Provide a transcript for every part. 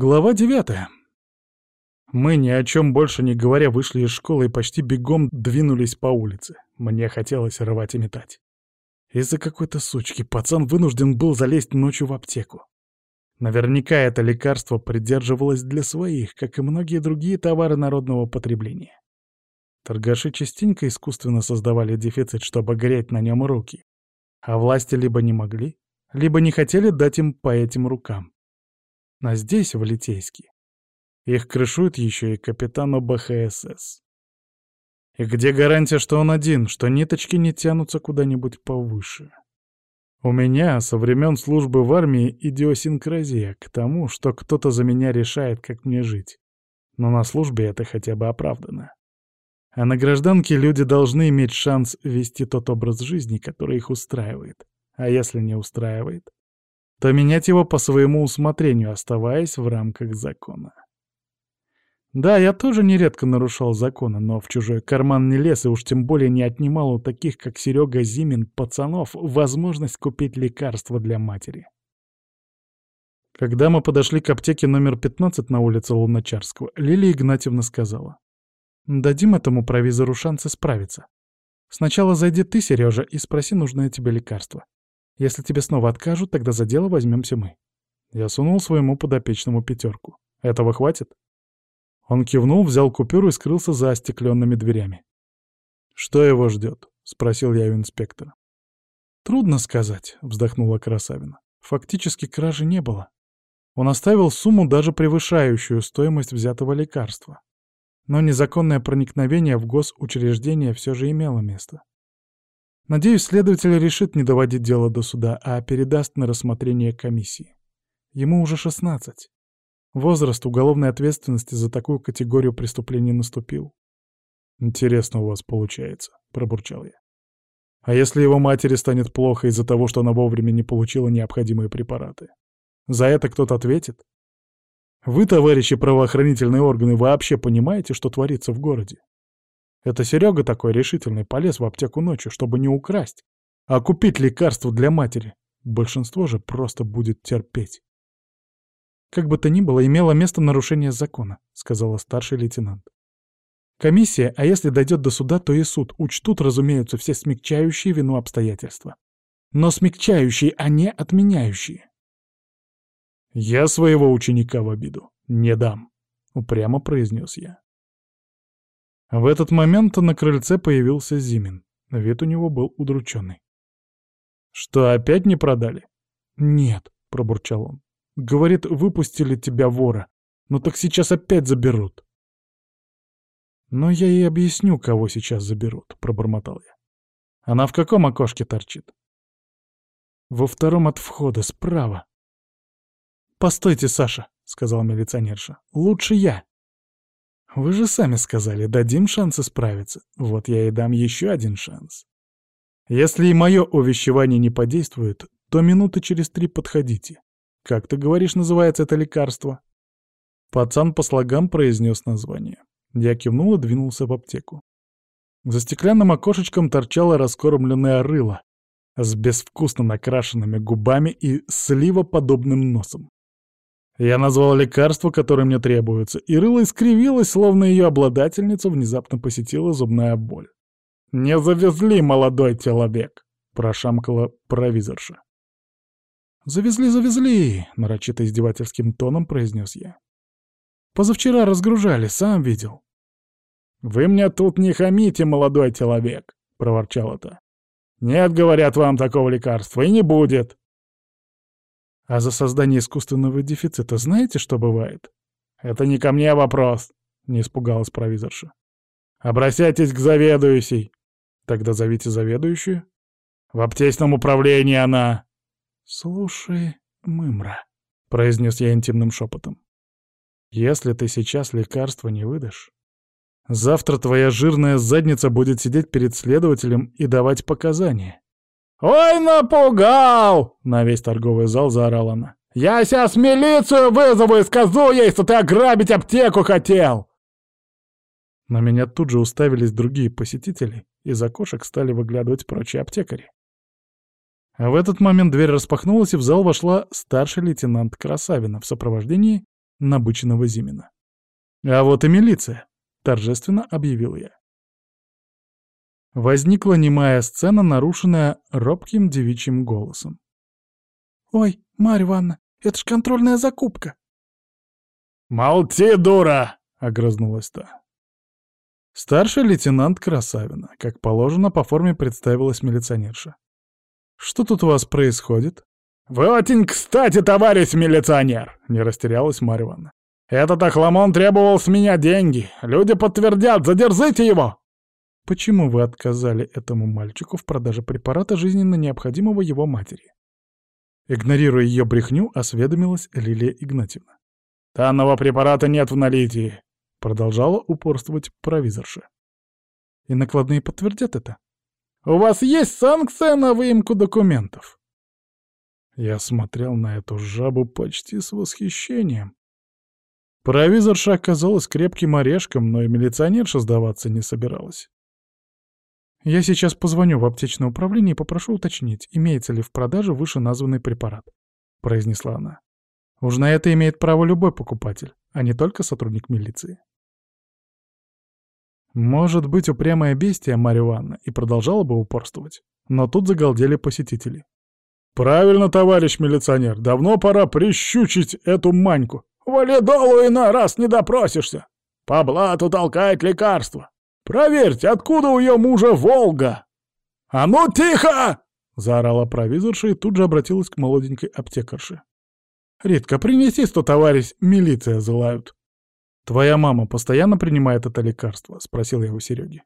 Глава девятая. Мы, ни о чем больше не говоря, вышли из школы и почти бегом двинулись по улице. Мне хотелось рвать и метать. Из-за какой-то сучки пацан вынужден был залезть ночью в аптеку. Наверняка это лекарство придерживалось для своих, как и многие другие товары народного потребления. Торгаши частенько искусственно создавали дефицит, чтобы греть на нем руки. А власти либо не могли, либо не хотели дать им по этим рукам. А здесь, в Литейске, их крышует еще и капитан ОБХСС. И где гарантия, что он один, что ниточки не тянутся куда-нибудь повыше? У меня со времен службы в армии идиосинкразия к тому, что кто-то за меня решает, как мне жить. Но на службе это хотя бы оправдано. А на гражданке люди должны иметь шанс вести тот образ жизни, который их устраивает. А если не устраивает, то менять его по своему усмотрению, оставаясь в рамках закона. Да, я тоже нередко нарушал законы, но в чужой карман не лез и уж тем более не отнимал у таких, как Серега Зимин, пацанов, возможность купить лекарства для матери. Когда мы подошли к аптеке номер 15 на улице Луначарского, Лилия Игнатьевна сказала. «Дадим этому провизору шанс исправиться. Сначала зайди ты, Сережа, и спроси нужное тебе лекарство. Если тебе снова откажут, тогда за дело возьмемся мы. Я сунул своему подопечному пятерку. Этого хватит? Он кивнул, взял купюру и скрылся за остекленными дверями. «Что его ждет?» — спросил я у инспектора. «Трудно сказать», — вздохнула Красавина. «Фактически кражи не было. Он оставил сумму, даже превышающую стоимость взятого лекарства. Но незаконное проникновение в госучреждение все же имело место. Надеюсь, следователь решит не доводить дело до суда, а передаст на рассмотрение комиссии. Ему уже 16. Возраст уголовной ответственности за такую категорию преступлений наступил. «Интересно у вас получается», — пробурчал я. «А если его матери станет плохо из-за того, что она вовремя не получила необходимые препараты? За это кто-то ответит? Вы, товарищи правоохранительные органы, вообще понимаете, что творится в городе? Это Серега такой решительный полез в аптеку ночью, чтобы не украсть, а купить лекарство для матери. Большинство же просто будет терпеть. «Как бы то ни было, имело место нарушение закона», — сказала старший лейтенант. «Комиссия, а если дойдет до суда, то и суд, учтут, разумеются, все смягчающие вину обстоятельства. Но смягчающие, а не отменяющие». «Я своего ученика в обиду не дам», — упрямо произнес я. В этот момент на крыльце появился Зимин. Вид у него был удрученный. «Что, опять не продали?» «Нет», — пробурчал он. «Говорит, выпустили тебя вора. Ну так сейчас опять заберут». «Но я и объясню, кого сейчас заберут», — пробормотал я. «Она в каком окошке торчит?» «Во втором от входа, справа». «Постойте, Саша», — сказал милиционерша. «Лучше я». Вы же сами сказали, дадим шанс исправиться. Вот я и дам еще один шанс. Если и мое увещевание не подействует, то минуты через три подходите. Как ты говоришь, называется это лекарство? Пацан по слогам произнес название. Я кивнул и двинулся в аптеку. За стеклянным окошечком торчало раскормленное рыло с безвкусно накрашенными губами и сливоподобным носом. Я назвал лекарство, которое мне требуется, и рыло искривилось, словно ее обладательницу внезапно посетила зубная боль. «Не завезли, молодой человек!» — прошамкала провизорша. «Завезли, завезли!» — нарочито издевательским тоном произнес я. «Позавчера разгружали, сам видел». «Вы мне тут не хамите, молодой человек!» — проворчала та. «Нет, говорят вам, такого лекарства и не будет!» А за создание искусственного дефицита знаете, что бывает? Это не ко мне вопрос, не испугалась провизорша. Обращайтесь к заведующей. Тогда зовите заведующую. В аптечном управлении она. Слушай, Мымра, произнес я интимным шепотом. Если ты сейчас лекарства не выдашь, завтра твоя жирная задница будет сидеть перед следователем и давать показания. «Ой, напугал!» — на весь торговый зал заорала она. «Я сейчас милицию вызову и скажу ей, что ты ограбить аптеку хотел!» На меня тут же уставились другие посетители, из окошек стали выглядывать прочие аптекари. А в этот момент дверь распахнулась, и в зал вошла старший лейтенант Красавина в сопровождении набыченного Зимина. «А вот и милиция», — торжественно объявил я. Возникла немая сцена, нарушенная робким девичьим голосом. «Ой, Марья Ивановна, это ж контрольная закупка!» «Молчи, дура!» — огрызнулась та. Старший лейтенант Красавина, как положено, по форме представилась милиционерша. «Что тут у вас происходит?» «Вы очень кстати, товарищ милиционер!» — не растерялась Марья Ивановна. «Этот охламон требовал с меня деньги. Люди подтвердят, задержите его!» «Почему вы отказали этому мальчику в продаже препарата жизненно необходимого его матери?» Игнорируя ее брехню, осведомилась Лилия Игнатьевна. «Данного препарата нет в наличии», — продолжала упорствовать провизорша. «И накладные подтвердят это?» «У вас есть санкция на выемку документов?» Я смотрел на эту жабу почти с восхищением. Провизорша оказалась крепким орешком, но и милиционерша сдаваться не собиралась. «Я сейчас позвоню в аптечное управление и попрошу уточнить, имеется ли в продаже вышеназванный препарат», — произнесла она. «Уж на это имеет право любой покупатель, а не только сотрудник милиции». Может быть, упрямая бестия Марья Ивановна и продолжала бы упорствовать, но тут загалдели посетители. «Правильно, товарищ милиционер, давно пора прищучить эту маньку. Валидолу иной раз не допросишься. По блату толкает лекарство. Проверьте, откуда у ее мужа Волга!» «А ну тихо!» — заорала провизорша и тут же обратилась к молоденькой аптекарше. «Ритка, принеси сто, товарищ, милиция залают». «Твоя мама постоянно принимает это лекарство?» — спросил я у Сереги.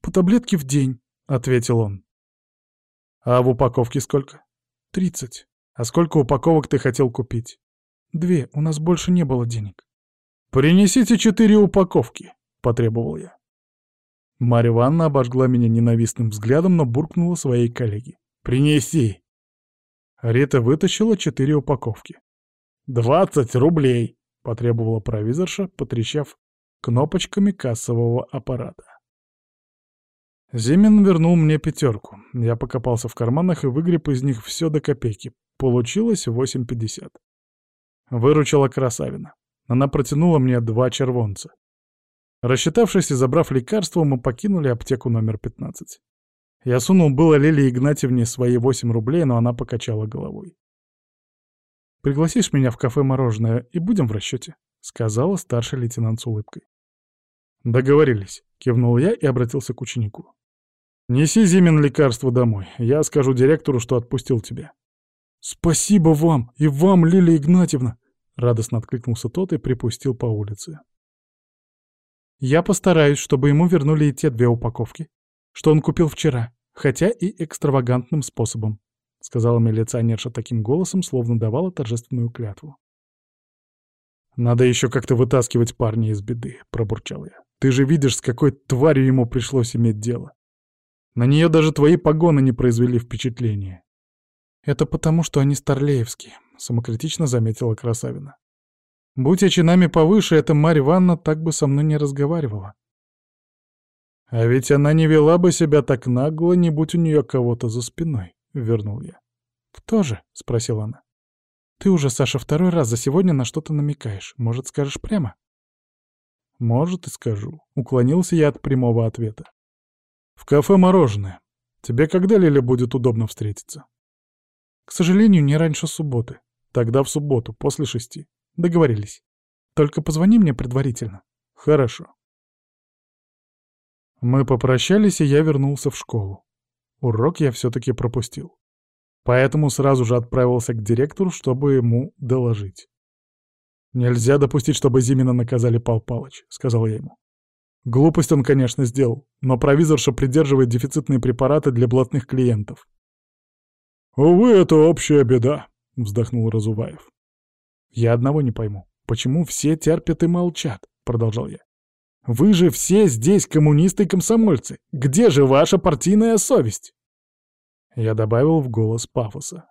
«По таблетке в день», — ответил он. «А в упаковке сколько?» «Тридцать. А сколько упаковок ты хотел купить?» «Две. У нас больше не было денег». «Принесите четыре упаковки», — потребовал я. Марья Ивановна обожгла меня ненавистным взглядом, но буркнула своей коллеге. «Принеси!» Рита вытащила четыре упаковки. «Двадцать рублей!» — потребовала провизорша, потрещав кнопочками кассового аппарата. Зимин вернул мне пятерку. Я покопался в карманах и выгреб из них все до копейки. Получилось 8,50. Выручила красавина. Она протянула мне два червонца. Рассчитавшись и забрав лекарство, мы покинули аптеку номер 15. Я сунул было Лилии Игнатьевне свои 8 рублей, но она покачала головой. «Пригласишь меня в кафе «Мороженое» и будем в расчете», — сказала старший лейтенант с улыбкой. «Договорились», — кивнул я и обратился к ученику. «Неси Зимин лекарство домой. Я скажу директору, что отпустил тебя». «Спасибо вам! И вам, Лилия Игнатьевна!» Радостно откликнулся тот и припустил по улице. «Я постараюсь, чтобы ему вернули и те две упаковки, что он купил вчера, хотя и экстравагантным способом», — сказала милиционерша таким голосом, словно давала торжественную клятву. «Надо еще как-то вытаскивать парня из беды», — пробурчал я. «Ты же видишь, с какой тварью ему пришлось иметь дело. На нее даже твои погоны не произвели впечатления. «Это потому, что они старлеевские», — самокритично заметила Красавина. «Будь я чинами повыше, эта Марья Ивановна так бы со мной не разговаривала». «А ведь она не вела бы себя так нагло, не будь у нее кого-то за спиной», — вернул я. «Кто же?» — спросила она. «Ты уже, Саша, второй раз за сегодня на что-то намекаешь. Может, скажешь прямо?» «Может, и скажу», — уклонился я от прямого ответа. «В кафе мороженое. Тебе когда, Лиля, будет удобно встретиться?» «К сожалению, не раньше субботы. Тогда в субботу, после шести. Договорились. Только позвони мне предварительно». «Хорошо». Мы попрощались, и я вернулся в школу. Урок я все-таки пропустил. Поэтому сразу же отправился к директору, чтобы ему доложить. «Нельзя допустить, чтобы Зимина наказали Пал Палыч», — сказал я ему. Глупость он, конечно, сделал, но провизорша придерживает дефицитные препараты для блатных клиентов. «Увы, это общая беда», — вздохнул Разуваев. «Я одного не пойму. Почему все терпят и молчат?» — продолжал я. «Вы же все здесь коммунисты и комсомольцы. Где же ваша партийная совесть?» Я добавил в голос пафоса.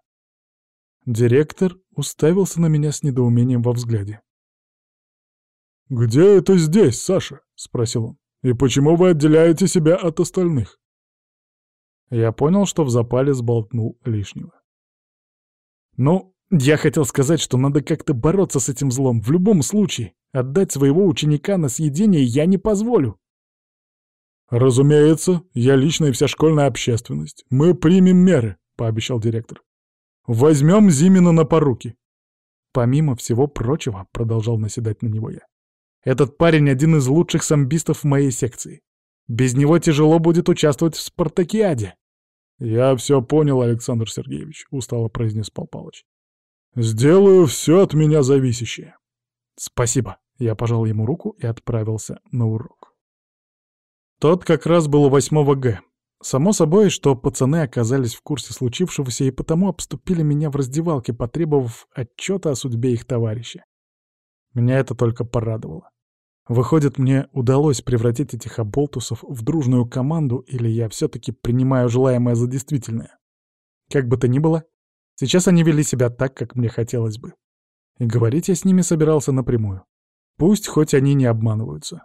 Директор уставился на меня с недоумением во взгляде. «Где это здесь, Саша?» — спросил он. «И почему вы отделяете себя от остальных?» Я понял, что в запале сболтнул лишнего. «Ну, Я хотел сказать, что надо как-то бороться с этим злом, в любом случае. Отдать своего ученика на съедение я не позволю. «Разумеется, я лично и вся школьная общественность. Мы примем меры», — пообещал директор. «Возьмем Зимина на поруки». «Помимо всего прочего», — продолжал наседать на него я, «этот парень один из лучших самбистов в моей секции. Без него тяжело будет участвовать в спартакиаде». «Я все понял, Александр Сергеевич», — устало произнес Пал Палыч. «Сделаю все от меня зависящее». «Спасибо», — я пожал ему руку и отправился на урок. Тот как раз был у восьмого Г. Само собой, что пацаны оказались в курсе случившегося и потому обступили меня в раздевалке, потребовав отчета о судьбе их товарища. Меня это только порадовало. Выходит, мне удалось превратить этих оболтусов в дружную команду, или я все-таки принимаю желаемое за действительное. Как бы то ни было, сейчас они вели себя так, как мне хотелось бы. И говорить я с ними собирался напрямую. Пусть хоть они не обманываются.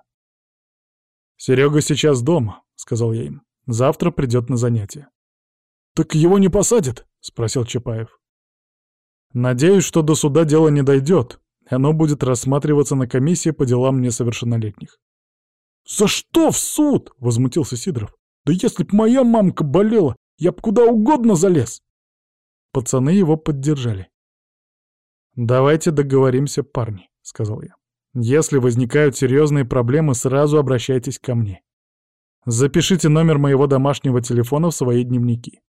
«Серега сейчас дома», — сказал я им. «Завтра придет на занятия». «Так его не посадят?» — спросил Чапаев. «Надеюсь, что до суда дело не дойдет. Оно будет рассматриваться на комиссии по делам несовершеннолетних». «За что в суд?» — возмутился Сидоров. «Да если б моя мамка болела, я б куда угодно залез!» Пацаны его поддержали. «Давайте договоримся, парни», — сказал я. «Если возникают серьезные проблемы, сразу обращайтесь ко мне. Запишите номер моего домашнего телефона в свои дневники.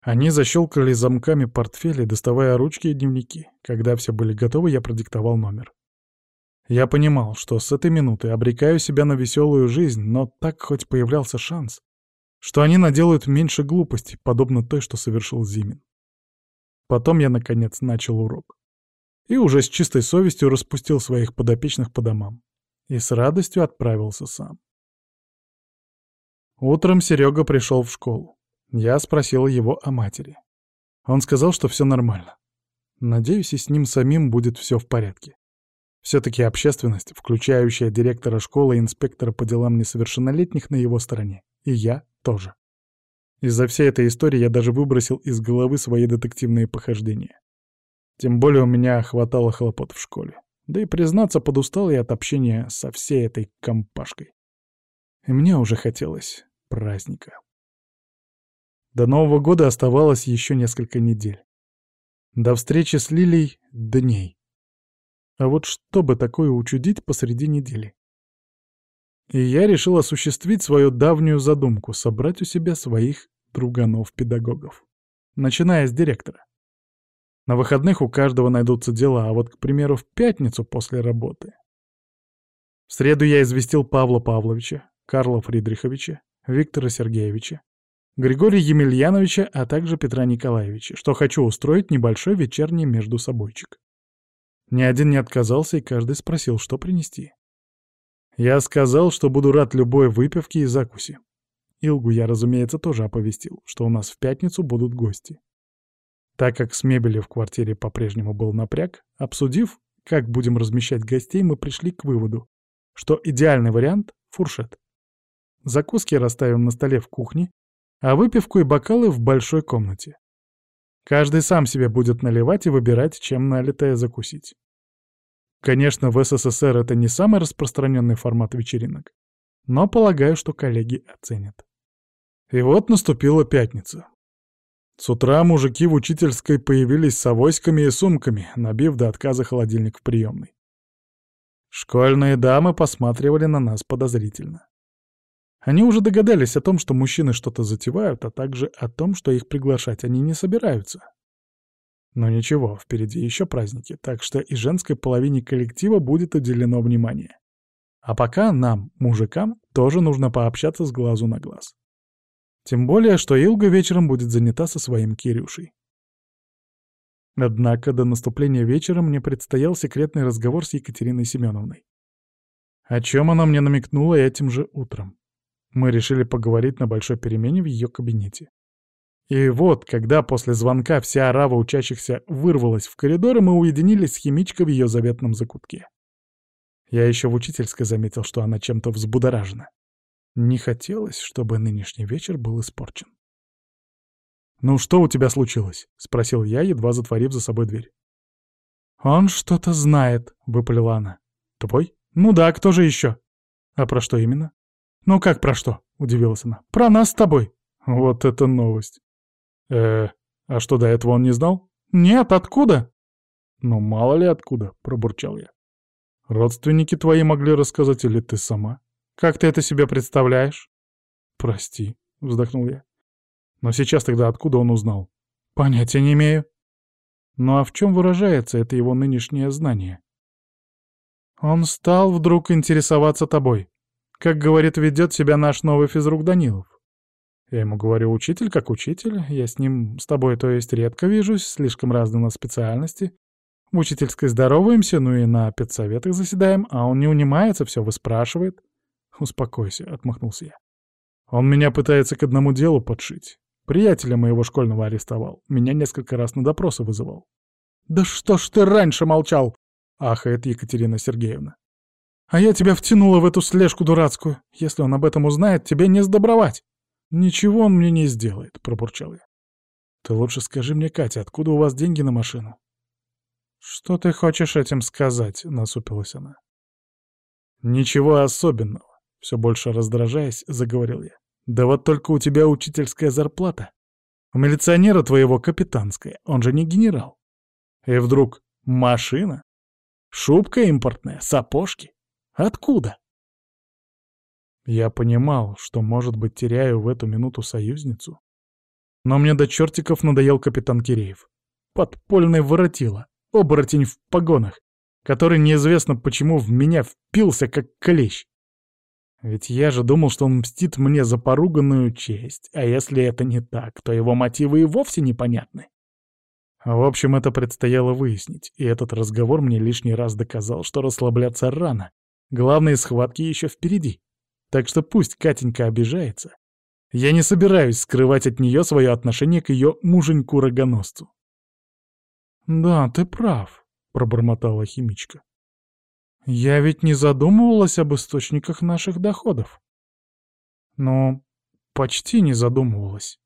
Они защелкали замками портфели, доставая ручки и дневники. Когда все были готовы, я продиктовал номер. Я понимал, что с этой минуты обрекаю себя на веселую жизнь, но так хоть появлялся шанс, что они наделают меньше глупостей, подобно той, что совершил Зимин. Потом я, наконец, начал урок. И уже с чистой совестью распустил своих подопечных по домам. И с радостью отправился сам. Утром Серега пришел в школу. Я спросил его о матери. Он сказал, что все нормально. Надеюсь, и с ним самим будет все в порядке. Все-таки общественность, включающая директора школы и инспектора по делам несовершеннолетних, на его стороне. И я тоже. Из-за всей этой истории я даже выбросил из головы свои детективные похождения. Тем более у меня хватало хлопот в школе. Да и, признаться, подустал я от общения со всей этой компашкой. И мне уже хотелось праздника. До Нового года оставалось еще несколько недель. До встречи с Лилей — дней. А вот что бы такое учудить посреди недели? И я решил осуществить свою давнюю задумку — собрать у себя своих друганов-педагогов. Начиная с директора. На выходных у каждого найдутся дела, а вот, к примеру, в пятницу после работы. В среду я известил Павла Павловича, Карла Фридриховича, Виктора Сергеевича, Григория Емельяновича, а также Петра Николаевича, что хочу устроить небольшой вечерний междусобойчик. Ни один не отказался, и каждый спросил, что принести. Я сказал, что буду рад любой выпивке и закуси. Илгу я, разумеется, тоже оповестил, что у нас в пятницу будут гости. Так как с мебелью в квартире по-прежнему был напряг, обсудив, как будем размещать гостей, мы пришли к выводу, что идеальный вариант — фуршет. Закуски расставим на столе в кухне, а выпивку и бокалы в большой комнате. Каждый сам себе будет наливать и выбирать, чем налитое закусить. Конечно, в СССР это не самый распространенный формат вечеринок, но полагаю, что коллеги оценят. И вот наступила пятница. С утра мужики в учительской появились с авоськами и сумками, набив до отказа холодильник в приемной. Школьные дамы посматривали на нас подозрительно. Они уже догадались о том, что мужчины что-то затевают, а также о том, что их приглашать они не собираются. Но ничего, впереди еще праздники, так что и женской половине коллектива будет уделено внимание. А пока нам, мужикам, тоже нужно пообщаться с глазу на глаз. Тем более, что Илга вечером будет занята со своим Кирюшей. Однако до наступления вечера мне предстоял секретный разговор с Екатериной Семеновной. О чем она мне намекнула этим же утром. Мы решили поговорить на большой перемене в ее кабинете. И вот, когда после звонка вся орава учащихся вырвалась в коридор, мы уединились с химичкой в ее заветном закутке. Я еще в учительской заметил, что она чем-то взбудоражена. Не хотелось, чтобы нынешний вечер был испорчен. «Ну что у тебя случилось?» — спросил я, едва затворив за собой дверь. «Он что-то знает», — выпалила она. «Твой?» «Ну да, кто же еще?» «А про что именно?» «Ну как про что?» — удивилась она. «Про нас с тобой». «Вот это новость!» «Э, а что, до этого он не знал?» «Нет, откуда?» «Ну, мало ли откуда», — пробурчал я. «Родственники твои могли рассказать или ты сама?» «Как ты это себе представляешь?» «Прости», — вздохнул я. «Но сейчас тогда откуда он узнал?» «Понятия не имею». «Ну а в чем выражается это его нынешнее знание?» «Он стал вдруг интересоваться тобой. Как, говорит, ведет себя наш новый физрук Данилов. Я ему говорю, учитель как учитель, я с ним, с тобой, то есть, редко вижусь, слишком разные на специальности. В учительской здороваемся, ну и на педсоветах заседаем, а он не унимается, все выспрашивает. Успокойся, отмахнулся я. Он меня пытается к одному делу подшить. Приятеля моего школьного арестовал. Меня несколько раз на допросы вызывал. «Да что ж ты раньше молчал?» — ахает Екатерина Сергеевна. «А я тебя втянула в эту слежку дурацкую. Если он об этом узнает, тебе не сдобровать». «Ничего он мне не сделает», — пробурчал я. «Ты лучше скажи мне, Катя, откуда у вас деньги на машину?» «Что ты хочешь этим сказать?» — насупилась она. «Ничего особенного», — все больше раздражаясь, заговорил я. «Да вот только у тебя учительская зарплата. У милиционера твоего капитанская, он же не генерал. И вдруг машина? Шубка импортная, сапожки? Откуда?» Я понимал, что, может быть, теряю в эту минуту союзницу. Но мне до чертиков надоел капитан Киреев. Подпольный воротило, оборотень в погонах, который неизвестно почему в меня впился, как клещ. Ведь я же думал, что он мстит мне за поруганную честь, а если это не так, то его мотивы и вовсе непонятны. В общем, это предстояло выяснить, и этот разговор мне лишний раз доказал, что расслабляться рано. Главные схватки еще впереди. Так что пусть Катенька обижается. Я не собираюсь скрывать от нее свое отношение к ее муженьку-рогоносцу. «Да, ты прав», — пробормотала химичка. «Я ведь не задумывалась об источниках наших доходов». «Ну, почти не задумывалась»,